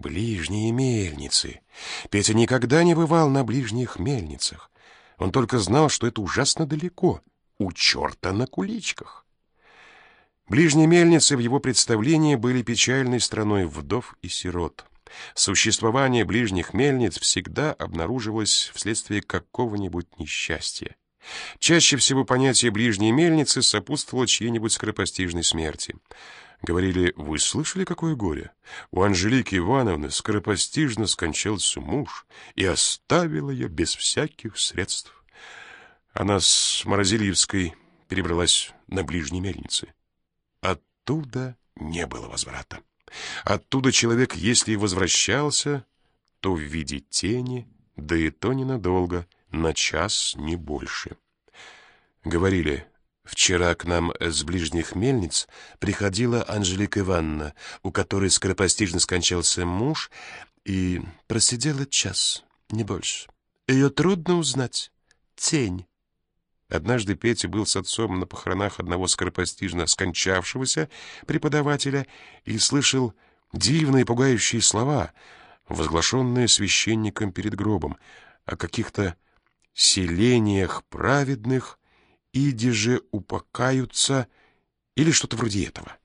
Ближние мельницы. Петя никогда не бывал на ближних мельницах. Он только знал, что это ужасно далеко, у черта на куличках. Ближние мельницы в его представлении были печальной страной вдов и сирот. Существование ближних мельниц всегда обнаруживалось вследствие какого-нибудь несчастья. Чаще всего понятие ближней мельницы сопутствовало чьей-нибудь скоропостижной смерти. Говорили, вы слышали, какое горе? У Анжелики Ивановны скоропостижно скончался муж и оставил ее без всяких средств. Она с Морозильевской перебралась на ближние мельницы. Оттуда не было возврата. Оттуда человек, если и возвращался, то в виде тени, да и то ненадолго, на час, не больше. Говорили, вчера к нам с ближних мельниц приходила Анжелика Ивановна, у которой скоропостижно скончался муж, и просидела час, не больше. Ее трудно узнать. Тень. Однажды Петя был с отцом на похоронах одного скоропостижно скончавшегося преподавателя и слышал дивные пугающие слова, возглашенные священником перед гробом, о каких-то селениях праведных, иди же упокаются, или что-то вроде этого.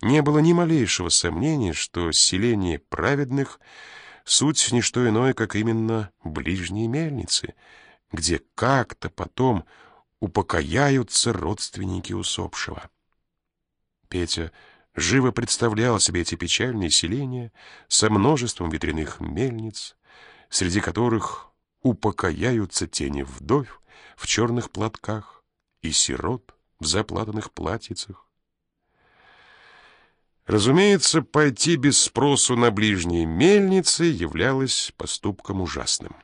Не было ни малейшего сомнения, что селение праведных — суть не что иное, как именно ближние мельницы — где как-то потом упокояются родственники усопшего. Петя живо представлял себе эти печальные селения со множеством ветряных мельниц, среди которых упокояются тени вдов в черных платках и сирот в заплатанных платьицах. Разумеется, пойти без спросу на ближние мельницы являлось поступком ужасным.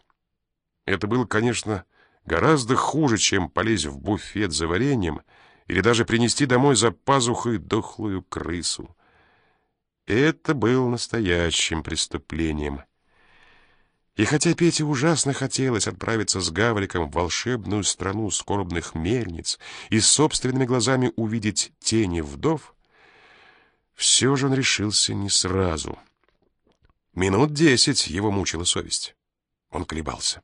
Это было, конечно, гораздо хуже, чем полезть в буфет за вареньем или даже принести домой за пазухой дохлую крысу. Это было настоящим преступлением. И хотя Пете ужасно хотелось отправиться с Гавриком в волшебную страну скорбных мельниц и собственными глазами увидеть тени вдов, все же он решился не сразу. Минут десять его мучила совесть. Он колебался.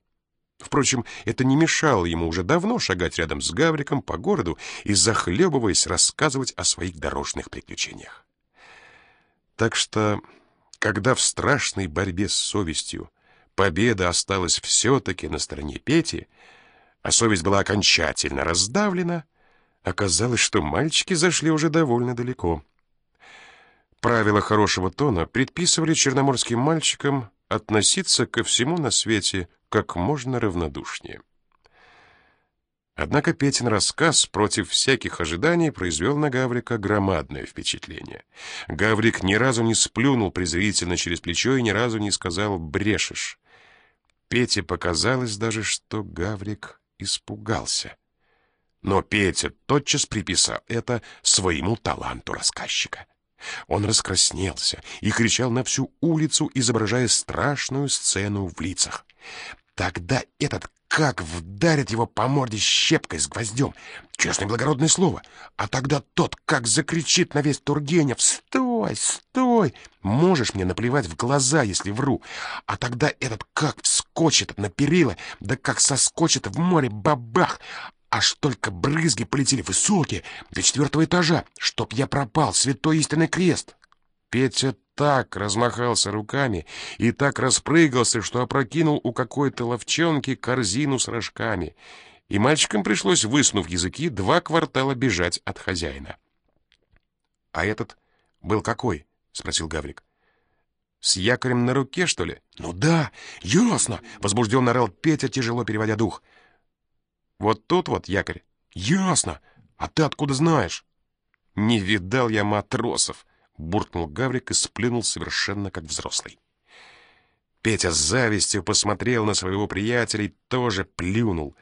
Впрочем, это не мешало ему уже давно шагать рядом с Гавриком по городу и, захлебываясь, рассказывать о своих дорожных приключениях. Так что, когда в страшной борьбе с совестью победа осталась все-таки на стороне Пети, а совесть была окончательно раздавлена, оказалось, что мальчики зашли уже довольно далеко. Правила хорошего тона предписывали черноморским мальчикам относиться ко всему на свете как можно равнодушнее. Однако Петин рассказ против всяких ожиданий произвел на Гаврика громадное впечатление. Гаврик ни разу не сплюнул презрительно через плечо и ни разу не сказал «брешешь». Пете показалось даже, что Гаврик испугался. Но Петя тотчас приписал это своему таланту рассказчика. Он раскраснелся и кричал на всю улицу, изображая страшную сцену в лицах. Тогда этот как вдарит его по морде щепкой с гвоздем. Честное благородное слово. А тогда тот как закричит на весь Тургенев. «Стой! Стой! Можешь мне наплевать в глаза, если вру!» А тогда этот как вскочит на перила, да как соскочит в море бабах! Аж только брызги полетели высокие, до четвертого этажа, чтоб я пропал, святой истинный крест. Петя так размахался руками и так распрыгался, что опрокинул у какой-то ловчонки корзину с рожками, и мальчикам пришлось, высунув языки, два квартала бежать от хозяина. — А этот был какой? — спросил Гаврик. — С якорем на руке, что ли? — Ну да, ясно! — возбужденно орал Петя, тяжело переводя дух. — Вот тут вот якорь. — Ясно! А ты откуда знаешь? — Не видал я матросов! — буркнул Гаврик и сплюнул совершенно как взрослый. Петя с завистью посмотрел на своего приятеля и тоже плюнул.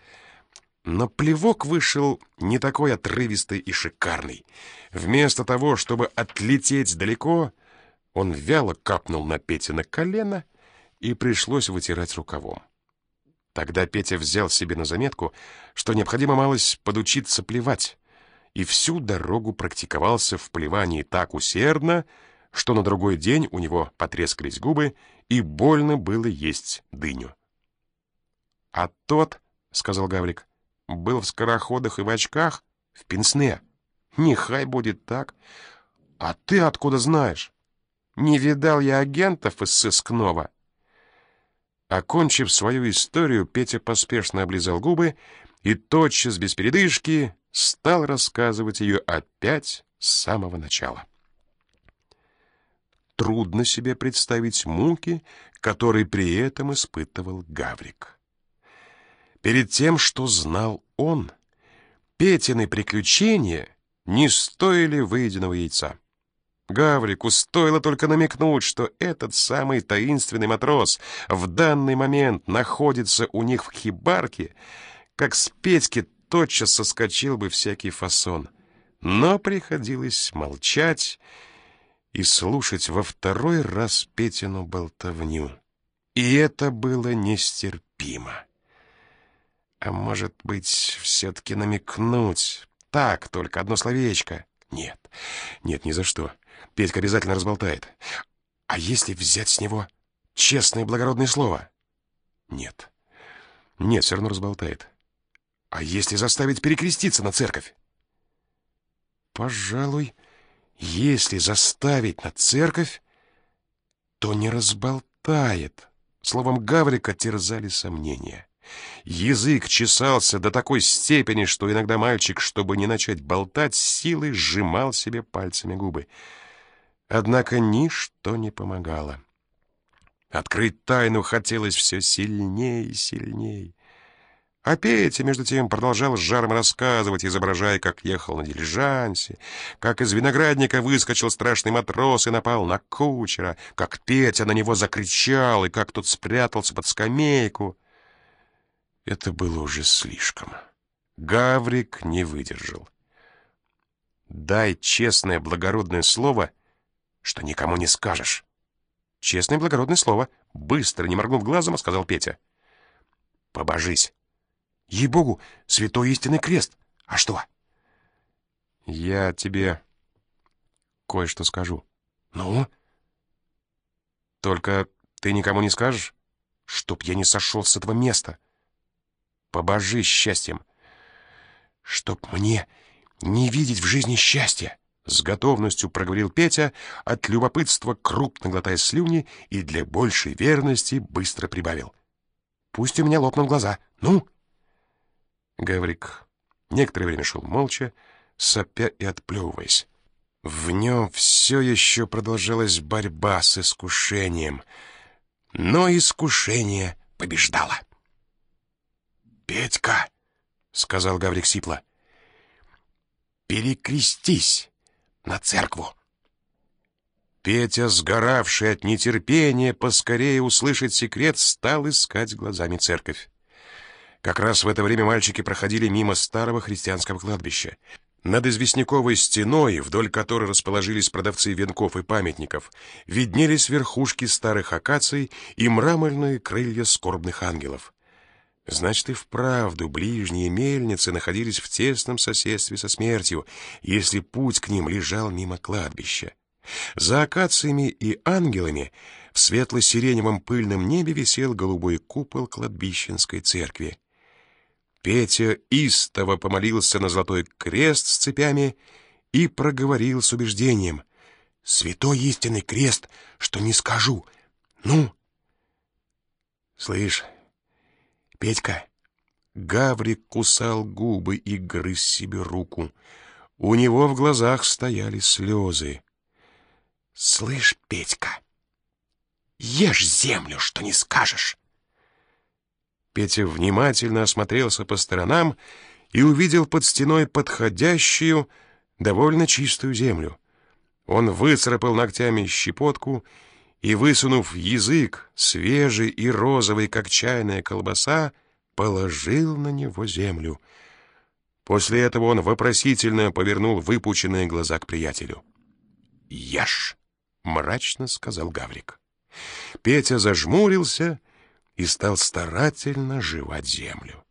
Но плевок вышел не такой отрывистый и шикарный. Вместо того, чтобы отлететь далеко, он вяло капнул на Пете на колено, и пришлось вытирать рукавом. Тогда Петя взял себе на заметку, что необходимо малость подучиться плевать и всю дорогу практиковался в плевании так усердно, что на другой день у него потрескались губы, и больно было есть дыню. «А тот, — сказал Гаврик, — был в скороходах и в очках, в пенсне. Нехай будет так. А ты откуда знаешь? Не видал я агентов из сыскного». Окончив свою историю, Петя поспешно облизал губы и тотчас, без передышки, стал рассказывать ее опять с самого начала. Трудно себе представить муки, которые при этом испытывал Гаврик. Перед тем, что знал он, Петины приключения не стоили выеденного яйца. Гаврику стоило только намекнуть, что этот самый таинственный матрос в данный момент находится у них в хибарке, как с Петьки тотчас соскочил бы всякий фасон. Но приходилось молчать и слушать во второй раз Петину болтовню. И это было нестерпимо. А может быть, все-таки намекнуть? Так, только одно словечко. Нет, нет, ни за что. Петька обязательно разболтает. А если взять с него честное и благородное слово? Нет. Нет, все равно разболтает. А если заставить перекреститься на церковь? Пожалуй, если заставить на церковь, то не разболтает. Словом, Гаврика терзали сомнения. Язык чесался до такой степени, что иногда мальчик, чтобы не начать болтать, силой сжимал себе пальцами губы. Однако ничто не помогало. Открыть тайну хотелось все сильнее и сильнее. А Петя, между тем, продолжал с жаром рассказывать, изображая, как ехал на дилижансе, как из виноградника выскочил страшный матрос и напал на кучера, как Петя на него закричал и как тот спрятался под скамейку. Это было уже слишком. Гаврик не выдержал. «Дай честное благородное слово — что никому не скажешь. Честное благородное слово. Быстро, не моргнув глазом, сказал Петя. Побожись. Ей-богу, святой истинный крест. А что? Я тебе кое-что скажу. Ну? Только ты никому не скажешь, чтоб я не сошел с этого места. Побожись счастьем. Чтоб мне не видеть в жизни счастья. С готовностью проговорил Петя, от любопытства крупно глотая слюни и для большей верности быстро прибавил. «Пусть у меня лопнут глаза. Ну?» Гаврик некоторое время шел молча, сопя и отплевываясь. В нем все еще продолжалась борьба с искушением, но искушение побеждало. «Петька!» — сказал Гаврик сипло. «Перекрестись!» на церкву. Петя, сгоравший от нетерпения, поскорее услышать секрет, стал искать глазами церковь. Как раз в это время мальчики проходили мимо старого христианского кладбища. Над известняковой стеной, вдоль которой расположились продавцы венков и памятников, виднелись верхушки старых акаций и мраморные крылья скорбных ангелов. Значит, и вправду ближние мельницы находились в тесном соседстве со смертью, если путь к ним лежал мимо кладбища. За акациями и ангелами в светло-сиреневом пыльном небе висел голубой купол кладбищенской церкви. Петя истово помолился на золотой крест с цепями и проговорил с убеждением. «Святой истинный крест, что не скажу. Ну?» «Слышь, Петька. Гаврик кусал губы и грыз себе руку. У него в глазах стояли слезы. «Слышь, Петька, ешь землю, что не скажешь!» Петя внимательно осмотрелся по сторонам и увидел под стеной подходящую, довольно чистую землю. Он выцарапал ногтями щепотку и, высунув язык, свежий и розовый, как чайная колбаса, положил на него землю. После этого он вопросительно повернул выпученные глаза к приятелю. «Ешь!» — мрачно сказал Гаврик. Петя зажмурился и стал старательно жевать землю.